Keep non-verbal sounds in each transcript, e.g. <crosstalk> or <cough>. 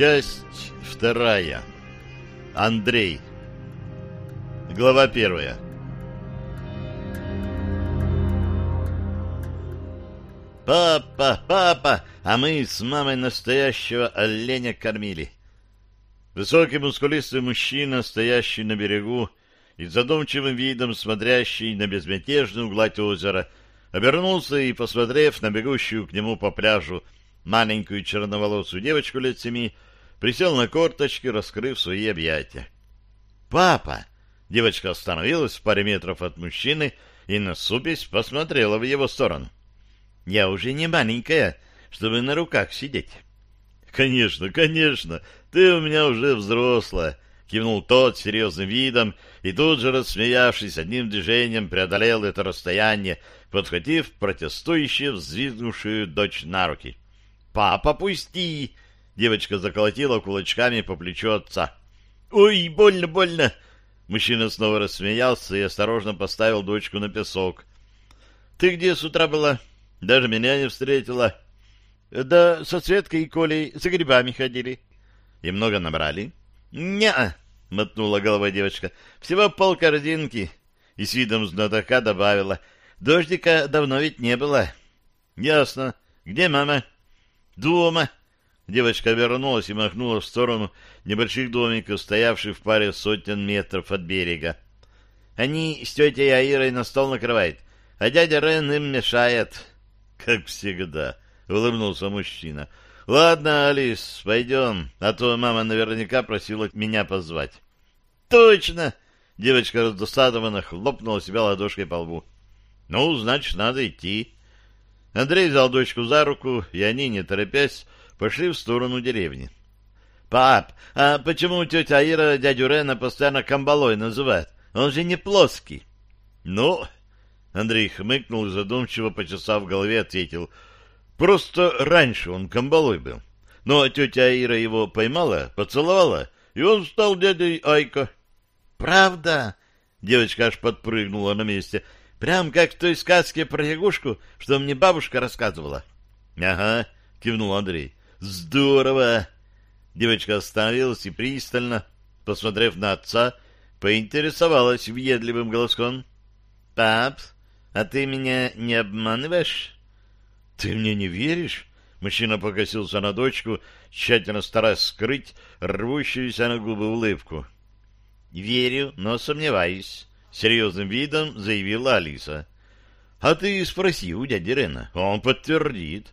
Часть вторая. Андрей. Глава первая. Папа, папа, а мы с мамой настоящего оленя кормили. Высокий мускулистый мужчина, стоящий на берегу и задумчивым видом смотрящий на безмятежную гладь озера, обернулся и, посмотрев на бегущую к нему по пляжу маленькую черноволосую девочку лет семи, присел на корточки, раскрыв свои объятия. «Папа!» Девочка остановилась в паре метров от мужчины и, насупясь, посмотрела в его сторону. Я уже не маленькая, чтобы на руках сидеть. — Конечно, конечно, ты у меня уже взрослая, — кивнул тот серьезным видом и тут же, рассмеявшись, одним движением преодолел это расстояние, подхватив протестующую, взвизгнувшую дочь на руки. — Папа, пусти! — девочка заколотила кулачками по плечу отца. — Ой, больно, больно! Мужчина снова рассмеялся и осторожно поставил дочку на песок. — Ты где с утра была? — даже меня не встретила. Да со Светкой и Колей за грибами ходили. И много набрали? Не-а, мотнула головой девочка. Всего полкорзинки. И с видом знатока добавила. Дождика давно ведь не было. Ясно. Где мама? Дома. Девочка вернулась и махнула в сторону небольших домиков, стоявших в паре сотен метров от берега. Они с тетей Аирой на стол накрывают, а дядя Рен им мешает. Как всегда, улыбнулся мужчина. Ладно, Алис, пойдем, а то мама наверняка просила меня позвать. Точно! Девочка раздосадованно хлопнула себя ладошкой по лбу. Ну, значит, надо идти. Андрей взял дочку за руку, и они, не торопясь, пошли в сторону деревни. «Пап, а почему тетя Аира дядю Рена постоянно камбалой называет? Он же не плоский». «Ну, Андрей хмыкнул и задумчиво, почесав в голове, ответил. Просто раньше он камбалой был. Но тетя Ира его поймала, поцеловала, и он стал дядей Айка. «Правда?» — девочка аж подпрыгнула на месте. «Прям как в той сказке про лягушку, что мне бабушка рассказывала». «Ага», — кивнул Андрей. «Здорово!» Девочка остановилась и пристально, посмотрев на отца, поинтересовалась въедливым голоском. «Пап, а ты меня не обманываешь? Ты мне не веришь? Мужчина покосился на дочку, тщательно стараясь скрыть рвущуюся на губы улыбку. «Верю, но сомневаюсь», — серьезным видом заявила Алиса. «А ты спроси у дяди Рена, он подтвердит.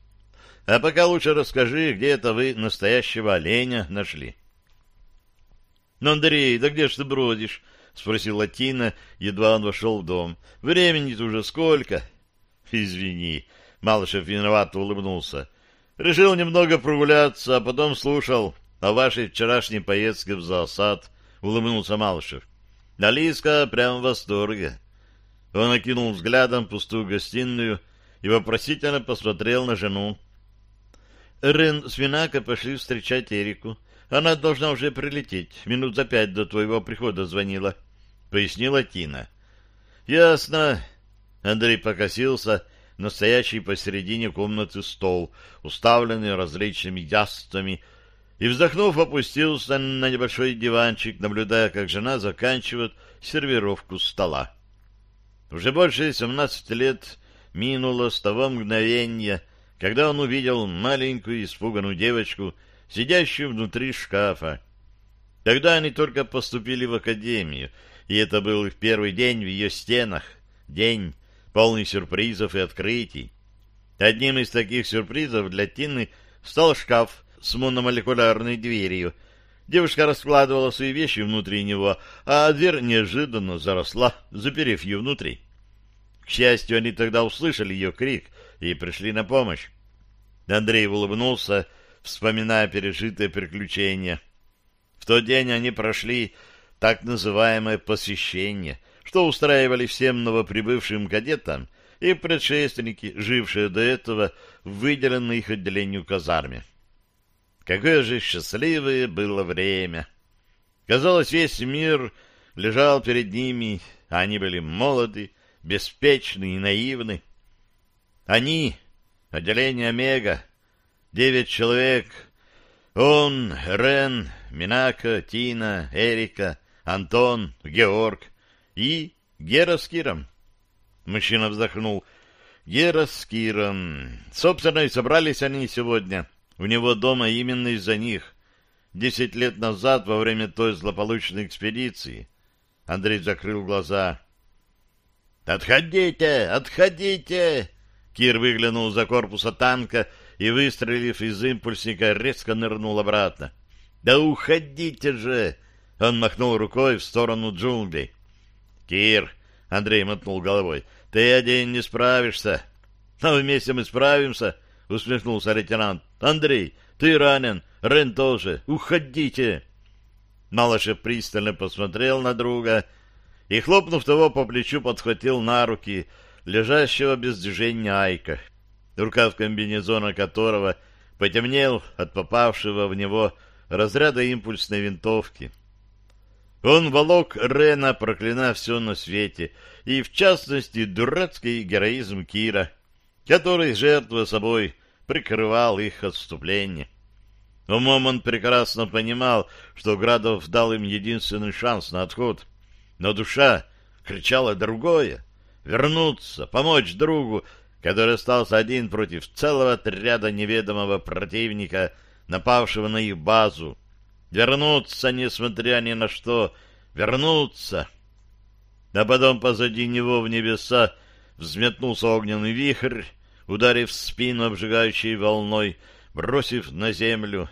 А пока лучше расскажи, где это вы настоящего оленя нашли». «Ну, Андрей, да где ж ты бродишь?» — спросила Тина, едва он вошел в дом. — Времени-то уже сколько? — Извини. Малышев виновато улыбнулся. — Решил немного прогуляться, а потом слушал о вашей вчерашней поездке в зоосад. — улыбнулся Малышев. — Алиска прям в восторге. Он окинул взглядом пустую гостиную и вопросительно посмотрел на жену. Рен с Винака пошли встречать Эрику. Она должна уже прилететь. Минут за пять до твоего прихода звонила. —— пояснила Тина. «Ясно». Андрей покосился на стоящий посередине комнаты стол, уставленный различными яствами, и, вздохнув, опустился на небольшой диванчик, наблюдая, как жена заканчивает сервировку стола. Уже больше семнадцати лет минуло с того мгновения, когда он увидел маленькую испуганную девочку, сидящую внутри шкафа. Тогда они только поступили в академию, и это был их первый день в ее стенах, день, полный сюрпризов и открытий. Одним из таких сюрпризов для Тины стал шкаф с мономолекулярной дверью. Девушка раскладывала свои вещи внутри него, а дверь неожиданно заросла, заперев ее внутри. К счастью, они тогда услышали ее крик и пришли на помощь. Андрей улыбнулся, вспоминая пережитые приключения. В тот день они прошли так называемое посвящение, что устраивали всем новоприбывшим кадетам и предшественники, жившие до этого в выделенной их отделению казарме. Какое же счастливое было время! Казалось, весь мир лежал перед ними, а они были молоды, беспечны и наивны. Они, отделение Омега, девять человек, Он, Рен, Минака, Тина, Эрика, Антон, Георг и Гера с Киром. Мужчина вздохнул. Гера с Киром. Собственно, и собрались они сегодня у него дома именно из-за них. Десять лет назад, во время той злополучной экспедиции. Андрей закрыл глаза. «Отходите! Отходите!» Кир выглянул за корпуса танка и, выстрелив из импульсника, резко нырнул обратно. «Да уходите же!» Он махнул рукой в сторону джунглей. «Кир!» — Андрей мотнул головой. «Ты один не справишься!» «А вместе мы справимся!» — усмехнулся лейтенант. «Андрей, ты ранен, Рен тоже. Уходите!» Малышев пристально посмотрел на друга и, хлопнув того по плечу, подхватил на руки лежащего без движения Айка, рукав комбинезона которого потемнел от попавшего в него разряда импульсной винтовки. Он волок Рена, проклиная все на свете, и, в частности, дурацкий героизм Кира, который, жертвуя собой, прикрывал их отступление. Умом он прекрасно понимал, что Градов дал им единственный шанс на отход, но душа кричала другое — вернуться, помочь другу, который остался один против целого отряда неведомого противника, напавшего на их базу, Вернуться, несмотря ни на что. Вернуться. А потом позади него в небеса взметнулся огненный вихрь, ударив спину обжигающей волной, бросив на землю,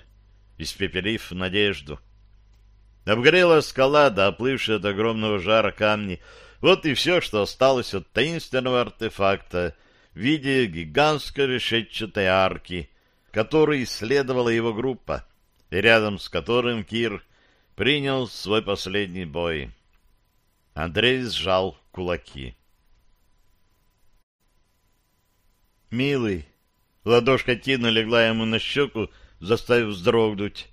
испепелив надежду. Обгорела скала, да оплывшие от огромного жара камни. Вот и все, что осталось от таинственного артефакта в виде гигантской решетчатой арки, которой исследовала его группа и рядом с которым Кир принял свой последний бой. Андрей сжал кулаки. «Милый!» Ладошка Тина легла ему на щеку, заставив вздрогнуть.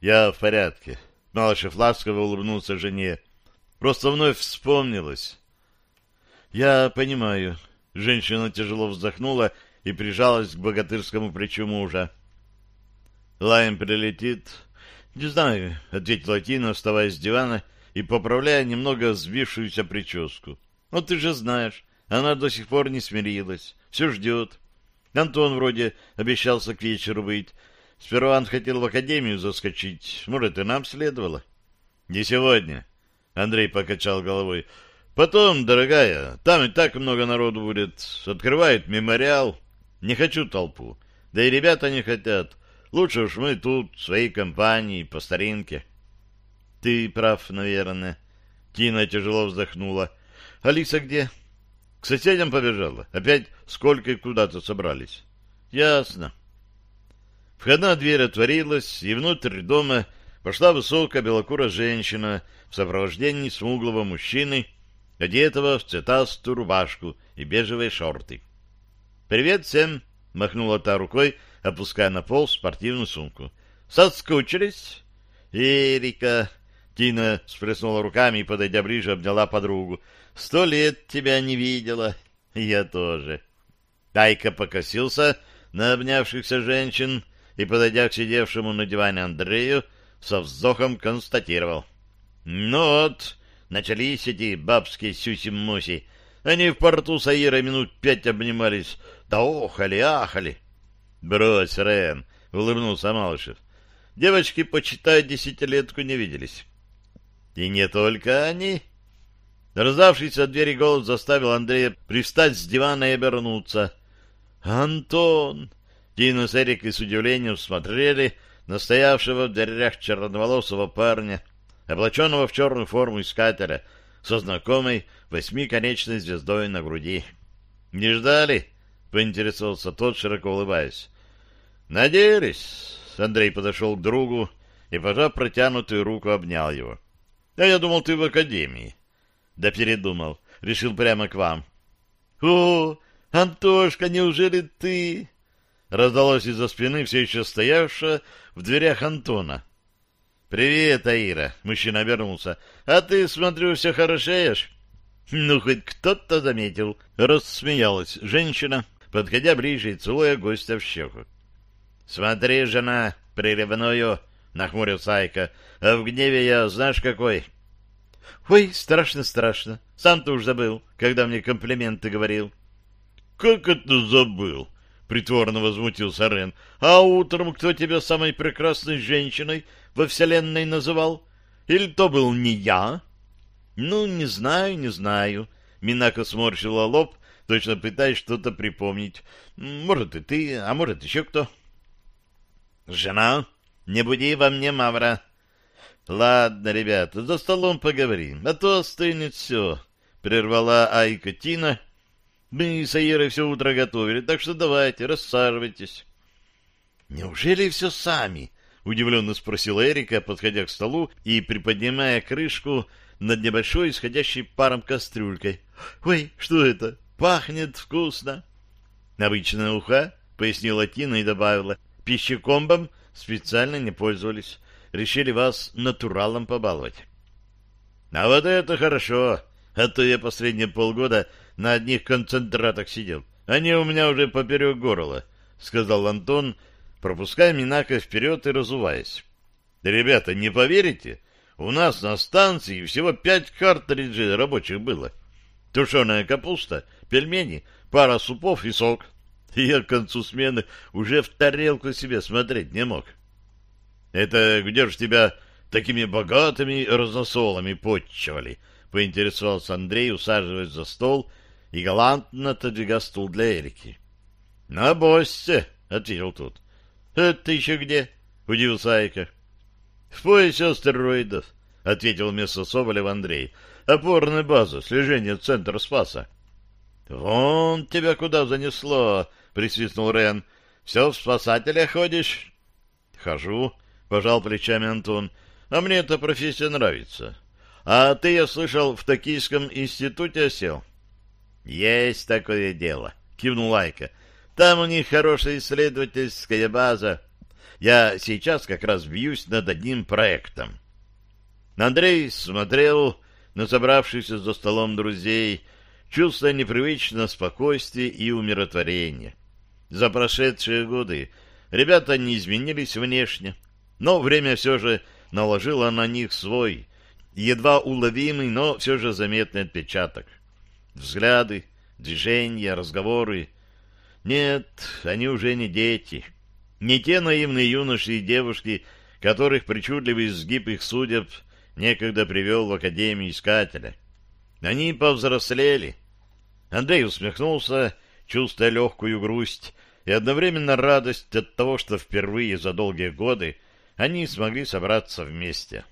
«Я в порядке». Малышев ласково улыбнулся жене. «Просто вновь вспомнилось». «Я понимаю». Женщина тяжело вздохнула и прижалась к богатырскому плечу мужа. Лайм прилетит. Не знаю, ответила Тина, вставая с дивана и поправляя немного сбившуюся прическу. Но ты же знаешь, она до сих пор не смирилась, все ждет. Антон вроде обещался к вечеру быть. Сперва он хотел в академию заскочить. Может, и нам следовало? Не сегодня. Андрей покачал головой. Потом, дорогая, там и так много народу будет. Открывают мемориал. Не хочу толпу. Да и ребята не хотят. Лучше уж мы тут, в своей компании, по старинке. — Ты прав, наверное. Тина тяжело вздохнула. — Алиса где? — К соседям побежала. Опять сколько и куда-то собрались. — Ясно. Входная дверь отворилась, и внутрь дома пошла высокая белокурая женщина в сопровождении смуглого мужчины, одетого в цветастую рубашку и бежевые шорты. «Привет всем!» — махнула та рукой, опуская на пол спортивную сумку. «Соскучились?» «Эрика!» Тина сплеснула руками и, подойдя ближе, обняла подругу. «Сто лет тебя не видела!» «Я тоже!» Тайка покосился на обнявшихся женщин и, подойдя к сидевшему на диване Андрею, со вздохом констатировал. «Ну вот, начались эти бабские сюси-муси. Они в порту с Аирой минут пять обнимались, да охали-ахали. — Брось, Рен, — улыбнулся Малышев. — Девочки, почитай, десятилетку не виделись. — И не только они. Раздавшийся от двери голос заставил Андрея пристать с дивана и обернуться. — Антон! Тина с Эрикой с удивлением смотрели на стоявшего в дверях черноволосого парня, облаченного в черную форму искателя, со знакомой восьмиконечной звездой на груди. — Не ждали? —— поинтересовался тот, широко улыбаясь. «Надеялись?» — Андрей подошел к другу и, пожав протянутую руку, обнял его. «А я думал, ты в академии». «Да передумал. Решил прямо к вам». «О, Антошка, неужели ты?» Раздалось из-за спины все еще стоявшего в дверях Антона. «Привет, Аира!» — мужчина обернулся. «А ты, смотрю, все хорошеешь?» «Ну, хоть кто-то заметил!» — рассмеялась женщина, подходя ближе и целуя гостя в щеку. — Смотри, жена, — приревную, — нахмурился Айка. — А в гневе я знаешь какой? — Ой, страшно-страшно. Сам-то уж забыл, когда мне комплименты говорил. — Как это забыл? — притворно возмутился Рен. — А утром кто тебя самой прекрасной женщиной во Вселенной называл? Или то был не я? — Ну, не знаю, не знаю. Минака сморщила лоб, точно пытаясь что-то припомнить. Может, и ты, а может, еще кто. — Жена, не буди во мне Мавра. — Ладно, ребята, за столом поговорим, а то остынет все, — прервала Айка Тина, — мы с Аирой все утро готовили, так что давайте, рассаживайтесь. — Неужели все сами? — удивленно спросила Эрика, подходя к столу и приподнимая крышку над небольшой, исходящей паром кастрюлькой. — Ой, что это? Пахнет вкусно. — Обычная уха, — пояснила Тина и добавила. — Пищекомбом специально не пользовались. Решили вас натуралом побаловать. — А вот это хорошо, а то я последние полгода на одних концентратах сидел. Они у меня уже поперек горла, — сказал Антон, пропуская Минака вперед и разуваясь. — Ребята, не поверите, у нас на станции всего пять картриджей рабочих было. Тушеная капуста, пельмени, пара супов и сок. И я к концу смены уже в тарелку себе смотреть не мог. — Это где же тебя такими богатыми разносолами подчивали? — поинтересовался Андрей, усаживаясь за стол и галантно отодвигая стул для Эрики. — На боссе, — ответил тут. — Это еще где? — удивился Айка. — В поясе астероидов, — ответил вместо Соболев Андрей. — Опорная база, слежение центра Спаса. — Вон тебя куда занесло, — присвистнул Рен. — Все в спасателя ходишь? — Хожу, — пожал плечами Антон. — А мне эта профессия нравится. А ты, я слышал, в Токийском институте осел? — есть такое дело, кивнул Айка. Там у них хорошая исследовательская база. Я сейчас как раз бьюсь над одним проектом. Андрей смотрел на собравшихся за столом друзей, чувствуя непривычное спокойствие и умиротворение. За прошедшие годы ребята не изменились внешне, но время все же наложило на них свой, едва уловимый, но все же заметный отпечаток взгляды, движения, разговоры. Нет, они уже не дети, не те наивные юноши и девушки, которых причудливый изгиб их судеб некогда привел в Академию Искателя. Они повзрослели. Андрей усмехнулся, чувствуя легкую грусть и одновременно радость от того, что впервые за долгие годы они смогли собраться вместе.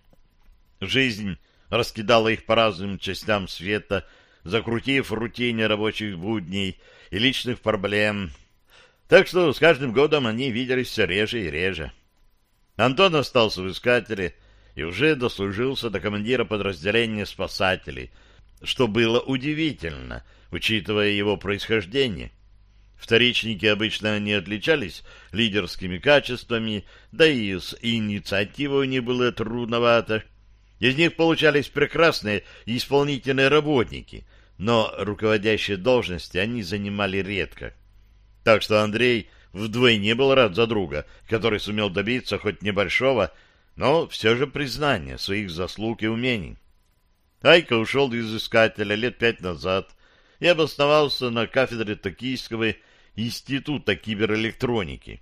Жизнь раскидала их по разным частям света, закрутив рутине рабочих будней и личных проблем. Так что с каждым годом они виделись все реже и реже. Антон остался в искателе и уже дослужился до командира подразделения спасателей, что было удивительно, учитывая его происхождение. Вторичники обычно не отличались лидерскими качествами, да и с инициативой них было трудновато. Из них получались прекрасные исполнительные работники, но руководящие должности они занимали редко. Так что Андрей вдвойне был рад за друга, который сумел добиться хоть небольшого, но все же признания своих заслуг и умений. Айка ушел из искателя лет пять назад и обосновался на кафедре Токийского института киберэлектроники.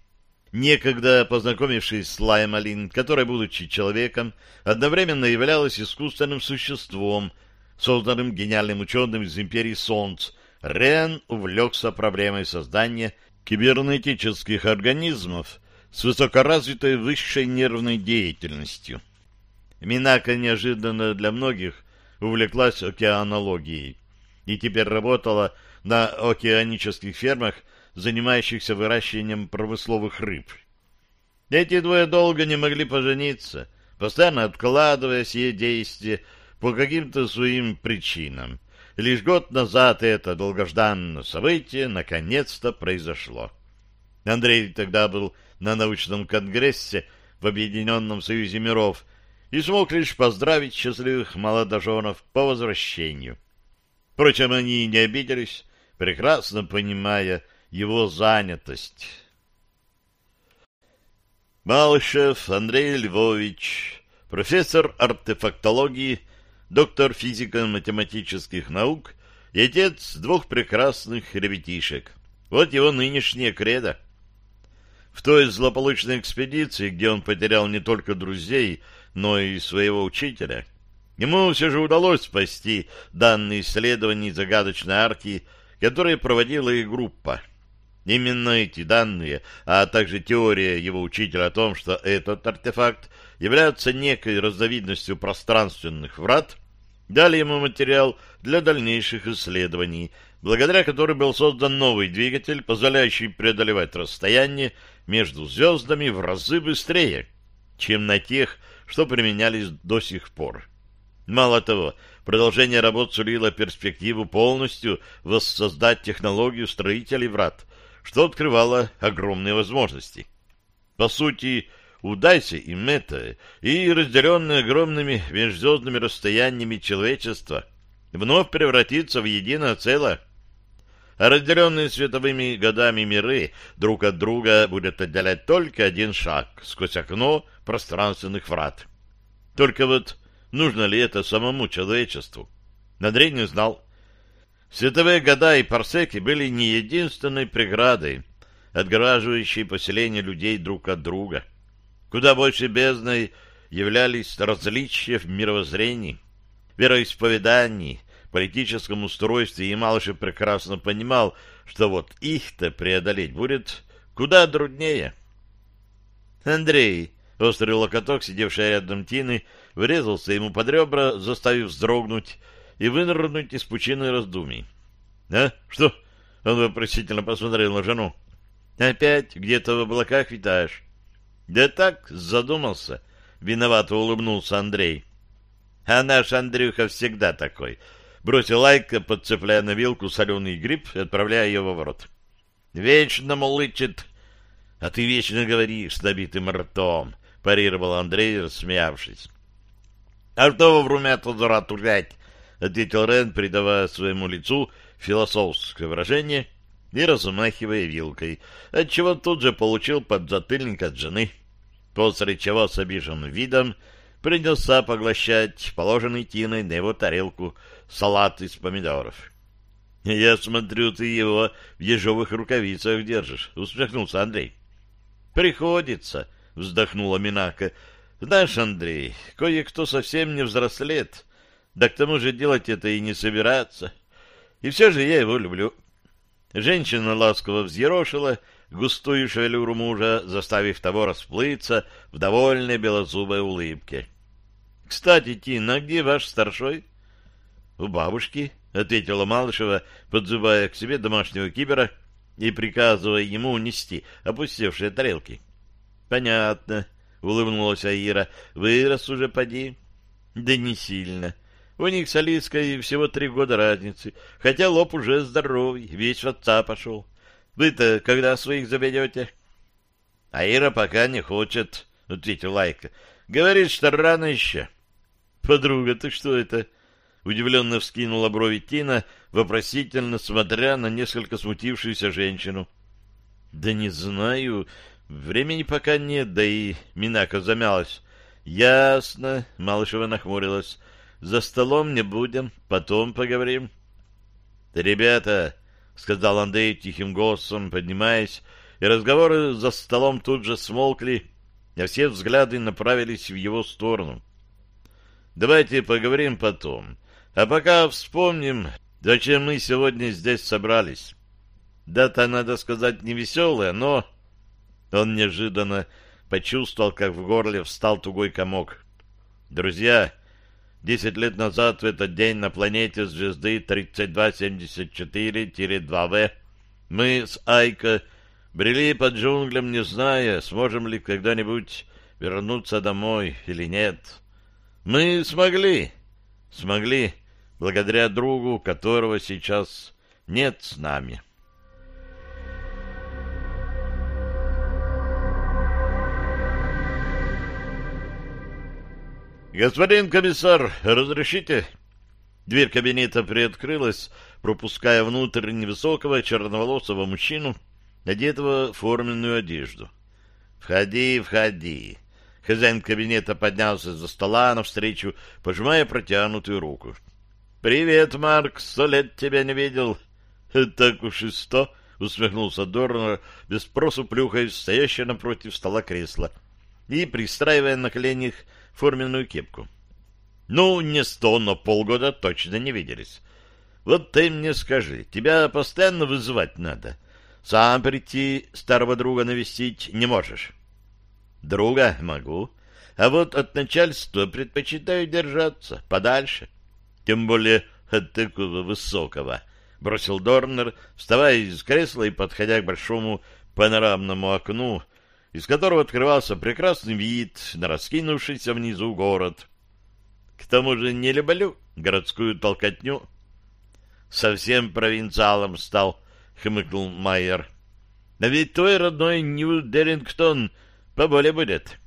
Некогда познакомившись с Лаймалин, которая, будучи человеком, одновременно являлась искусственным существом, созданным гениальным ученым из империи Солнц, Рен увлекся проблемой создания кибернетических организмов с высокоразвитой высшей нервной деятельностью. Минака неожиданно для многих увлеклась океанологией и теперь работала на океанических фермах, занимающихся выращиванием промысловых рыб. Эти двое долго не могли пожениться, постоянно откладывая сие действия по каким-то своим причинам. Лишь год назад это долгожданное событие наконец-то произошло. Андрей тогда был на научном конгрессе в Объединенном Союзе миров и смог лишь поздравить счастливых молодоженов по возвращению. Впрочем, они не обиделись, прекрасно понимая его занятость. Малышев Андрей Львович, профессор артефактологии, доктор физико-математических наук и отец двух прекрасных ребятишек. Вот его нынешнее кредо. В той злополучной экспедиции, где он потерял не только друзей, но и своего учителя, ему все же удалось спасти данные исследований загадочной арки, которые проводила и группа. Именно эти данные, а также теория его учителя о том, что этот артефакт является некой разновидностью пространственных врат, дали ему материал для дальнейших исследований, благодаря которой был создан новый двигатель, позволяющий преодолевать расстояние между звездами в разы быстрее, чем на тех, что применялись до сих пор. Мало того, продолжение работ сулило перспективу полностью воссоздать технологию строителей врат, что открывало огромные возможности. По сути, удайся им это, и разделенное огромными межзвездными расстояниями человечество вновь превратится в единое целое. А разделенные световыми годами миры друг от друга будет отделять только один шаг сквозь окно пространственных врат. Только вот нужно ли это самому человечеству? Андрей не знал. Световые года и парсеки были не единственной преградой, отгораживающей поселение людей друг от друга. Куда больше бездной являлись различия в мировоззрении, вероисповедании, политическом устройстве, и Малышев прекрасно понимал, что вот их-то преодолеть будет куда труднее. Андрей, острый локоток, сидевший рядом Тины, врезался ему под ребра, заставив вздрогнуть, и вынырнуть из пучины раздумий. — А? Что? — он вопросительно посмотрел на жену. — Опять где-то в облаках витаешь? — Да так, задумался. Виновато улыбнулся Андрей. — А наш Андрюха всегда такой. Бросил лайка, подцепляя на вилку соленый гриб и отправляя ее во рот. — Вечно мулычет. — А ты вечно говоришь с набитым ртом, — парировал Андрей, рассмеявшись. — А что вы в румяту дуратурять? — ответил Рен, придавая своему лицу философское выражение и размахивая вилкой, отчего тут же получил подзатыльник от жены, после чего с обиженным видом принялся поглощать положенный Тиной на его тарелку салат из помидоров. — Я смотрю, ты его в ежовых рукавицах держишь, — усмехнулся Андрей. — Приходится, — вздохнула Минака. — Знаешь, Андрей, кое-кто совсем не взрослеет, да к тому же делать это и не собирается. И все же я его люблю. Женщина ласково взъерошила густую шевелюру мужа, заставив того расплыться в довольной белозубой улыбке. — Кстати, Тина, где ваш старшой? — У бабушки, — ответила Малышева, подзывая к себе домашнего кибера и приказывая ему унести опустевшие тарелки. — Понятно, — улыбнулась Аира. — Вырос уже, поди. — Да не сильно. У них с Алиской всего три года разницы, хотя лоб уже здоровый, весь в отца пошел. Вы-то когда своих заведете? — Аира пока не хочет, — ответил Лайка. — Говорит, что рано еще. — Подруга, ты что это? — удивленно вскинула брови Тина, вопросительно смотря на несколько смутившуюся женщину. — Да не знаю. Времени пока нет, да и Минака замялась. — Ясно, — Малышева нахмурилась. За столом не будем, потом поговорим. — Ребята, — сказал Андрей тихим голосом, поднимаясь, и разговоры за столом тут же смолкли, а все взгляды направились в его сторону. — Давайте поговорим потом, а пока вспомним, зачем мы сегодня здесь собрались. Дата, надо сказать, не веселая, но... Он неожиданно почувствовал, как в горле встал тугой комок. «Друзья, Десять лет назад в этот день на планете звезды 3274-2В мы с Айко брели по джунглям, не зная, сможем ли когда-нибудь вернуться домой или нет. Мы смогли. Смогли, благодаря другу, которого сейчас нет с нами. «Господин комиссар, разрешите?» Дверь кабинета приоткрылась, пропуская внутрь невысокого черноволосого мужчину, одетого в форменную одежду. Входи, входи. Хозяин кабинета поднялся за стола навстречу, пожимая протянутую руку. «Привет, Марк, сто лет тебя не видел». «Так уж и сто», — усмехнулся Дорнер, без спросу плюхая стоящее напротив стола кресло и пристраивая на коленях форменную кепку. «Ну, не сто, но полгода точно не виделись. Вот ты мне скажи, тебя постоянно вызывать надо. Сам прийти старого друга навестить не можешь». «Друга могу, а вот от начальства предпочитаю держаться подальше» тем более от такого высокого, — бросил Дорнер, вставая из кресла и подходя к большому панорамному окну, из которого открывался прекрасный вид на раскинувшийся внизу город. К тому же не люблю городскую толкотню. Совсем провинциалом стал, — хмыкнул Майер. А ведь твой родной Нью-Дерингтон поболее будет.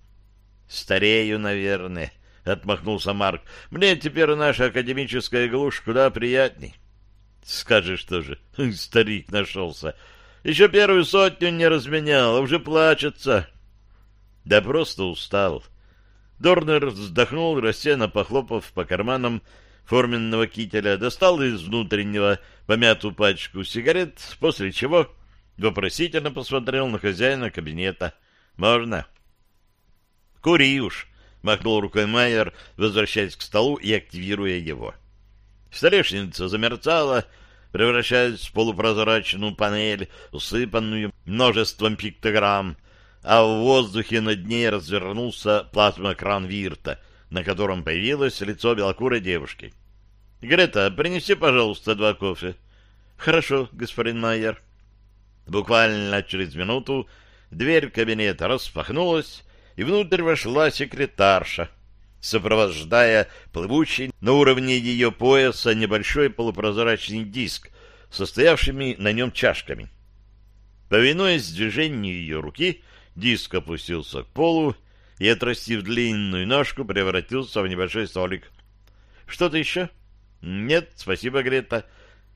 Старею, наверное, — отмахнулся Марк. — Мне теперь наша академическая глушь куда приятней. — Скажешь тоже, <laughs> старик нашелся. Еще первую сотню не разменял, а уже плачется. Да просто устал. Дорнер вздохнул, рассеянно похлопав по карманам форменного кителя, достал из внутреннего помятую пачку сигарет, после чего вопросительно посмотрел на хозяина кабинета. «Можно?» «Кури уж!» махнул рукой Майер, возвращаясь к столу и активируя его. Столешница замерцала, превращаясь в полупрозрачную панель, усыпанную множеством пиктограмм, а в воздухе над ней развернулся плазмокран Вирта, на котором появилось лицо белокурой девушки. — Грета, принеси, пожалуйста, два кофе. — Хорошо, господин Майер. Буквально через минуту дверь кабинета распахнулась, и внутрь вошла секретарша, сопровождая плывущий на уровне ее пояса небольшой полупрозрачный диск, состоявшими на нем чашками. Повинуясь движению ее руки, диск опустился к полу и, отрастив длинную ножку, превратился в небольшой столик. «Что-то еще?» «Нет, спасибо, Грета.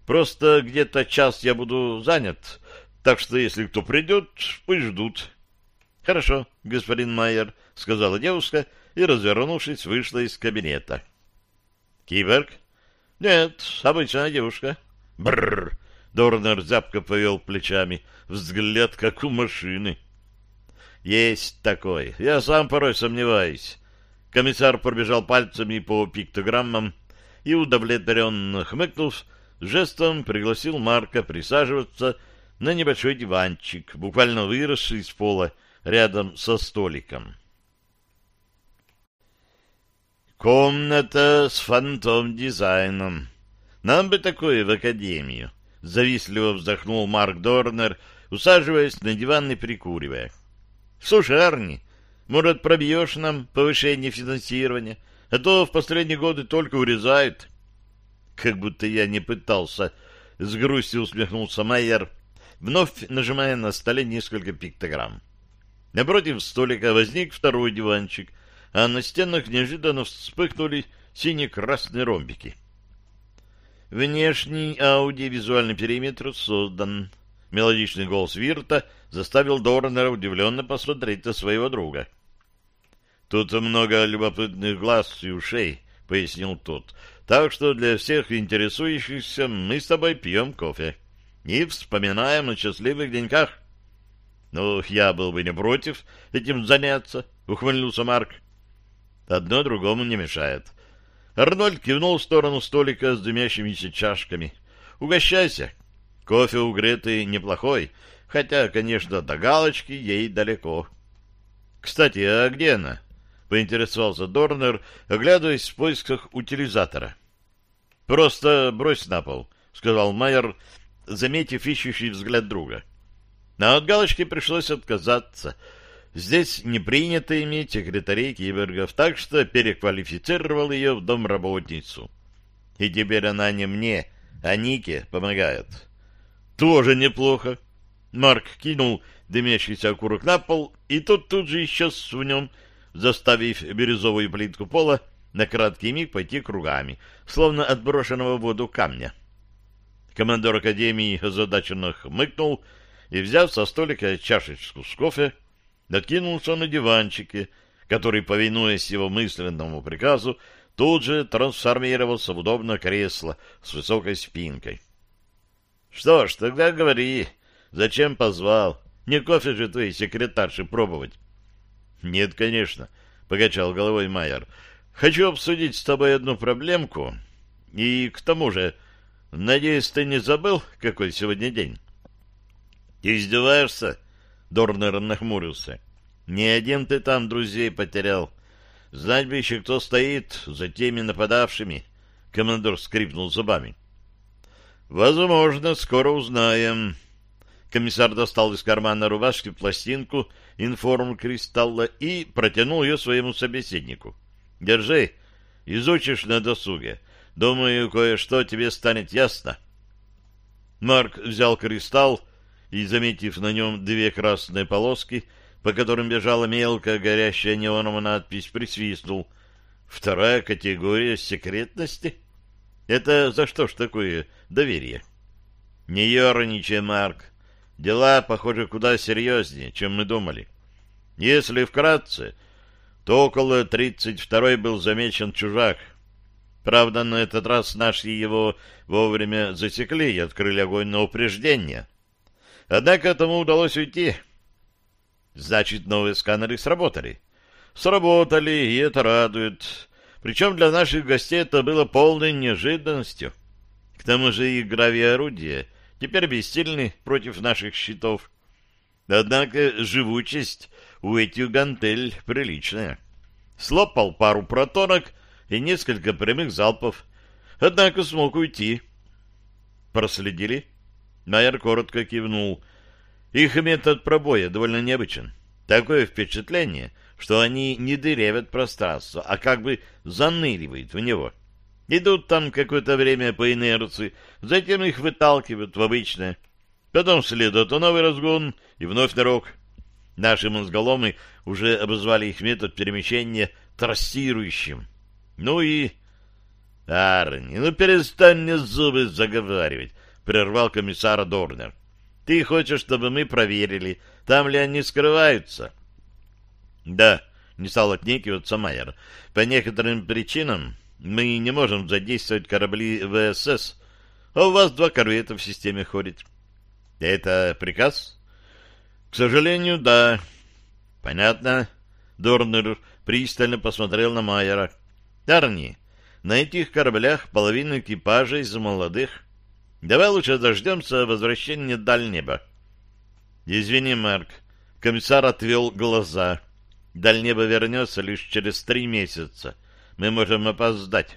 Просто где-то час я буду занят, так что если кто придет, пусть ждут». — Хорошо, господин Майер, — сказала девушка и, развернувшись, вышла из кабинета. — Киберг? — Нет, обычная девушка. — Бррр! — Дорнер зябко повел плечами. Взгляд, как у машины. — Есть такой. Я сам порой сомневаюсь. Комиссар пробежал пальцами по пиктограммам и, удовлетворенно хмыкнув, жестом пригласил Марка присаживаться на небольшой диванчик, буквально выросший из пола, рядом со столиком. Комната с фантом-дизайном. Нам бы такое в академию. Завистливо вздохнул Марк Дорнер, усаживаясь на диван и прикуривая. Слушай, Арни, может, пробьешь нам повышение финансирования? А то в последние годы только урезают. Как будто я не пытался. С грустью усмехнулся Майер, вновь нажимая на столе несколько пиктограмм. Напротив столика возник второй диванчик, а на стенах неожиданно вспыхнули сине-красные ромбики. Внешний аудиовизуальный периметр создан. Мелодичный голос Вирта заставил Дорнера удивленно посмотреть на своего друга. «Тут много любопытных глаз и ушей», — пояснил тот. «Так что для всех интересующихся мы с тобой пьем кофе и вспоминаем о счастливых деньках». Ну, я был бы не против этим заняться, — ухмыльнулся Марк. Одно другому не мешает. Арнольд кивнул в сторону столика с дымящимися чашками. Угощайся. Кофе у Греты неплохой, хотя, конечно, до галочки ей далеко. Кстати, а где она? — поинтересовался Дорнер, оглядываясь в поисках утилизатора. — Просто брось на пол, — сказал Майер, заметив ищущий взгляд друга. — но от галочки пришлось отказаться. Здесь не принято иметь секретарей кибергов, так что переквалифицировал ее в домработницу. И теперь она не мне, а Нике помогает. Тоже неплохо. Марк кинул дымящийся окурок на пол, и тот тут же исчез в нем, заставив бирюзовую плитку пола на краткий миг пойти кругами, словно отброшенного в воду камня. Командор Академии озадаченно хмыкнул и, взяв со столика чашечку с кофе, откинулся на диванчике, который, повинуясь его мысленному приказу, тут же трансформировался в удобное кресло с высокой спинкой. — Что ж, тогда говори, зачем позвал? Не кофе же твоей секретарши пробовать. — Нет, конечно, — покачал головой Майер. — Хочу обсудить с тобой одну проблемку. И к тому же, надеюсь, ты не забыл, какой сегодня день? — Ты издеваешься? — Дорнер нахмурился. — Не один ты там друзей потерял. Знать бы еще, кто стоит за теми нападавшими. Командор скрипнул зубами. — Возможно, скоро узнаем. Комиссар достал из кармана рубашки пластинку информ кристалла и протянул ее своему собеседнику. — Держи, изучишь на досуге. Думаю, кое-что тебе станет ясно. Марк взял кристалл и, заметив на нем две красные полоски, по которым бежала мелкая горящая неоновая надпись, присвистнул. Вторая категория секретности? Это за что ж такое доверие? Не ерничай, Марк. Дела, похоже, куда серьезнее, чем мы думали. Если вкратце, то около 32-й был замечен чужак. Правда, на этот раз наши его вовремя засекли и открыли огонь на упреждение. Однако тому удалось уйти. Значит, новые сканеры сработали. Сработали, и это радует. Причем для наших гостей это было полной неожиданностью. К тому же и гравиорудия — теперь бессильны против наших щитов. Однако живучесть у этих гантель приличная. Слопал пару протонок и несколько прямых залпов, однако смог уйти. Проследили? Майер коротко кивнул. Их метод пробоя довольно необычен. Такое впечатление, что они не дырявят пространство, а как бы заныривают в него. — Идут там какое-то время по инерции, затем их выталкивают в обычное. Потом следует новый разгон и вновь дорог. Наши мозголомы уже обозвали их метод перемещения трассирующим. Ну и... — Арни, ну перестань мне зубы заговаривать, — прервал комиссара Дорнер. — Ты хочешь, чтобы мы проверили, там ли они скрываются? — Да, — не стал отнекиваться Майер. — По некоторым причинам мы не можем задействовать корабли ВСС, а у вас два корвета в системе ходит. Это приказ? К сожалению, да. Понятно. Дорнер пристально посмотрел на Майера. Арни, на этих кораблях половина экипажа из молодых. Давай лучше дождемся возвращения Дальнеба. Извини, Марк. Комиссар отвел глаза. Дальнеба вернется лишь через три месяца мы можем опоздать.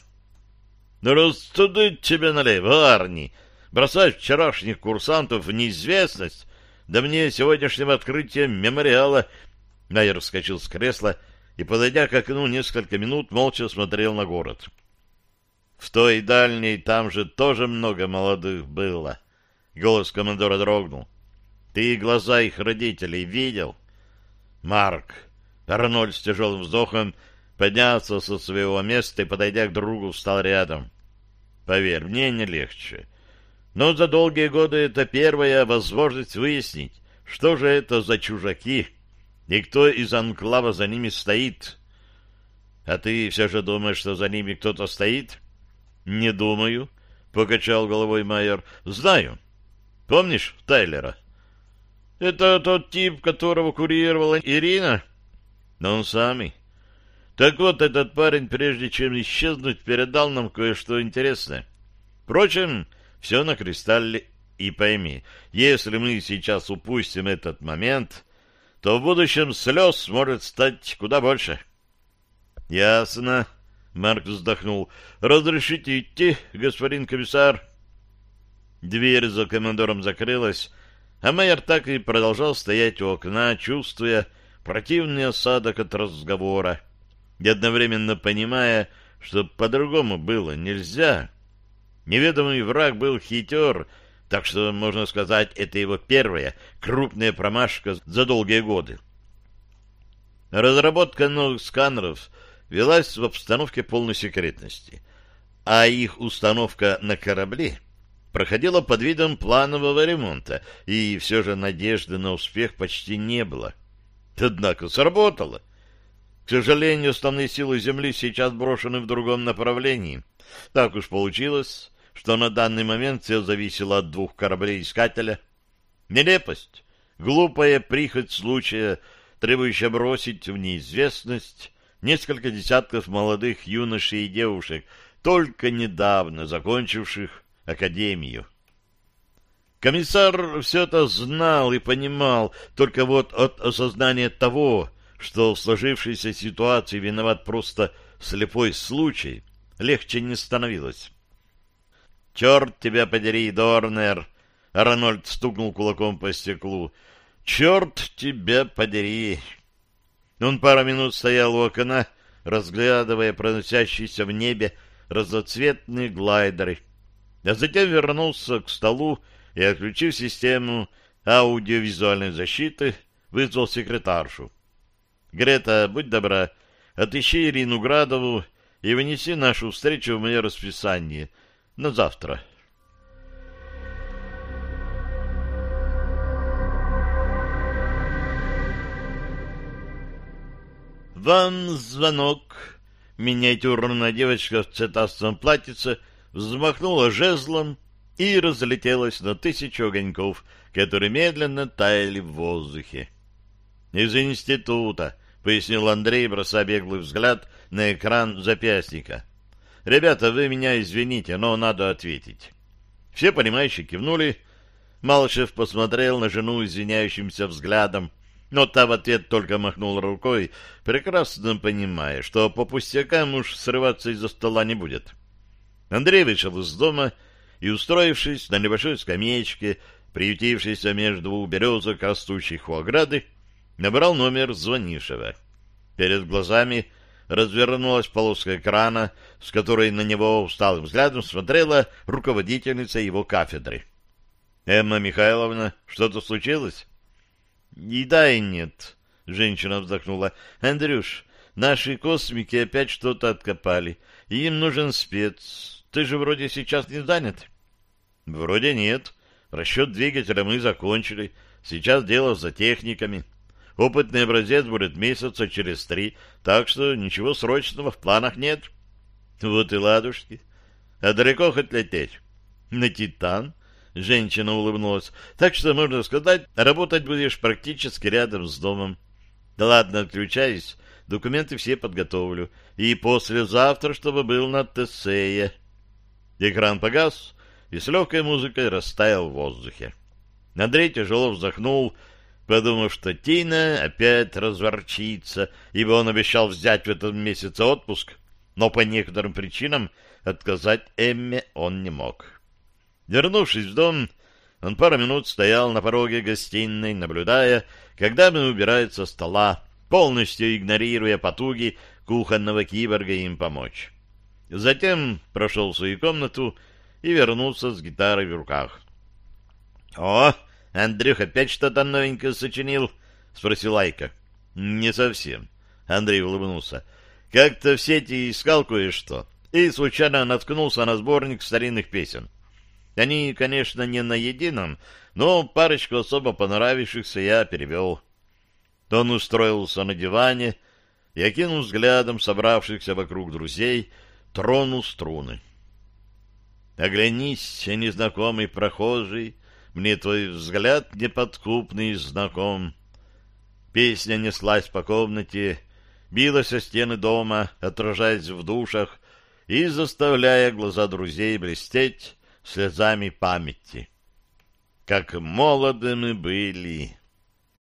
Ну, рассудить тебе налево, Арни. Бросать вчерашних курсантов в неизвестность. Да мне сегодняшнего открытия мемориала... Найер вскочил с кресла и, подойдя к окну, несколько минут молча смотрел на город. В той дальней там же тоже много молодых было. Голос командора дрогнул. Ты глаза их родителей видел? Марк. Арнольд с тяжелым вздохом поднялся со своего места и, подойдя к другу, встал рядом. Поверь, мне не легче. Но за долгие годы это первая возможность выяснить, что же это за чужаки и кто из анклава за ними стоит. А ты все же думаешь, что за ними кто-то стоит? Не думаю, — покачал головой майор. Знаю. Помнишь Тайлера? Это тот тип, которого курировала Ирина? Но он самый. Так вот, этот парень, прежде чем исчезнуть, передал нам кое-что интересное. Впрочем, все на кристалле. И пойми, если мы сейчас упустим этот момент, то в будущем слез может стать куда больше. — Ясно. Марк вздохнул. — Разрешите идти, господин комиссар? Дверь за командором закрылась, а майор так и продолжал стоять у окна, чувствуя противный осадок от разговора и одновременно понимая, что по-другому было нельзя. Неведомый враг был хитер, так что, можно сказать, это его первая крупная промашка за долгие годы. Разработка новых сканеров велась в обстановке полной секретности, а их установка на корабли проходила под видом планового ремонта, и все же надежды на успех почти не было. Однако сработало. К сожалению, основные силы Земли сейчас брошены в другом направлении. Так уж получилось, что на данный момент все зависело от двух кораблей-искателя. Нелепость, глупая прихоть случая, требующая бросить в неизвестность несколько десятков молодых юношей и девушек, только недавно закончивших академию. Комиссар все это знал и понимал, только вот от осознания того, что в сложившейся ситуации виноват просто слепой случай, легче не становилось. «Черт тебя подери, Дорнер!» — Арнольд стукнул кулаком по стеклу. «Черт тебя подери!» Он пару минут стоял у окна, разглядывая проносящиеся в небе разноцветные глайдеры, а затем вернулся к столу и, отключив систему аудиовизуальной защиты, вызвал секретаршу. «Грета, будь добра, отыщи Ирину Градову и внеси нашу встречу в мое расписание на завтра». «Вам звонок!» Миниатюрная девочка в цветастом платьице взмахнула жезлом и разлетелась на тысячу огоньков, которые медленно таяли в воздухе. «Из института», — пояснил Андрей, бросая беглый взгляд на экран запястника. «Ребята, вы меня извините, но надо ответить». Все понимающие кивнули. Малышев посмотрел на жену извиняющимся взглядом, но та в ответ только махнула рукой, прекрасно понимая, что по пустякам уж срываться из-за стола не будет. Андрей вышел из дома и, устроившись на небольшой скамеечке, приютившейся между двух березок, растущих у ограды, набрал номер звонившего. Перед глазами развернулась полоска экрана, с которой на него усталым взглядом смотрела руководительница его кафедры. «Эмма Михайловна, что-то случилось?» И да, и нет, женщина вздохнула. Андрюш, наши космики опять что-то откопали. Им нужен спец. Ты же вроде сейчас не занят? Вроде нет. Расчет двигателя мы закончили. Сейчас дело за техниками. Опытный образец будет месяца через три, так что ничего срочного в планах нет. Вот и ладушки. А далеко хоть лететь? На Титан? Женщина улыбнулась. Так что, можно сказать, работать будешь практически рядом с домом. Да ладно, отключаюсь. Документы все подготовлю. И послезавтра, чтобы был на Тесее. Экран погас, и с легкой музыкой растаял в воздухе. Андрей тяжело вздохнул, подумав, что Тина опять разворчится, ибо он обещал взять в этом месяце отпуск, но по некоторым причинам отказать Эмме он не мог. Вернувшись в дом, он пару минут стоял на пороге гостиной, наблюдая, когда мы убирают со стола, полностью игнорируя потуги кухонного киборга им помочь. Затем прошел в свою комнату и вернулся с гитарой в руках. — О, Андрюх опять что-то новенькое сочинил? — спросил Айка. — Не совсем. Андрей улыбнулся. — Как-то в сети искал кое-что и случайно наткнулся на сборник старинных песен. Они, конечно, не на едином, но парочку особо понравившихся я перевел. Он устроился на диване и, окинул взглядом собравшихся вокруг друзей, тронул струны. «Оглянись, незнакомый прохожий, мне твой взгляд неподкупный знаком». Песня неслась по комнате, билась о стены дома, отражаясь в душах и заставляя глаза друзей блестеть, слезами памяти. Как молоды мы были!